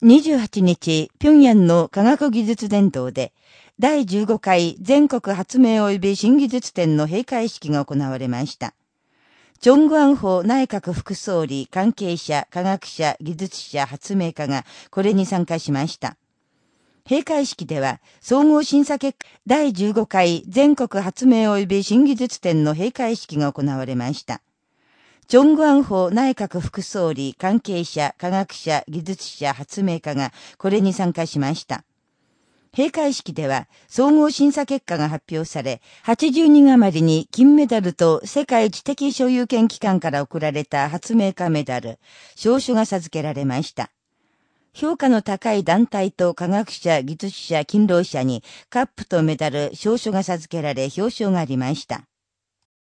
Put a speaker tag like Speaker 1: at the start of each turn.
Speaker 1: 28日、平壌の科学技術伝道で、第15回全国発明及び新技術展の閉会式が行われました。チョングアンホ内閣副総理、関係者、科学者、技術者、発明家がこれに参加しました。閉会式では、総合審査結果第15回全国発明及び新技術展の閉会式が行われました。チョングアンホ内閣副総理、関係者、科学者、技術者、発明家がこれに参加しました。閉会式では、総合審査結果が発表され、80人余りに金メダルと世界知的所有権機関から贈られた発明家メダル、証書が授けられました。評価の高い団体と科学者、技術者、勤労者にカップとメダル、証書が授けられ表彰がありました。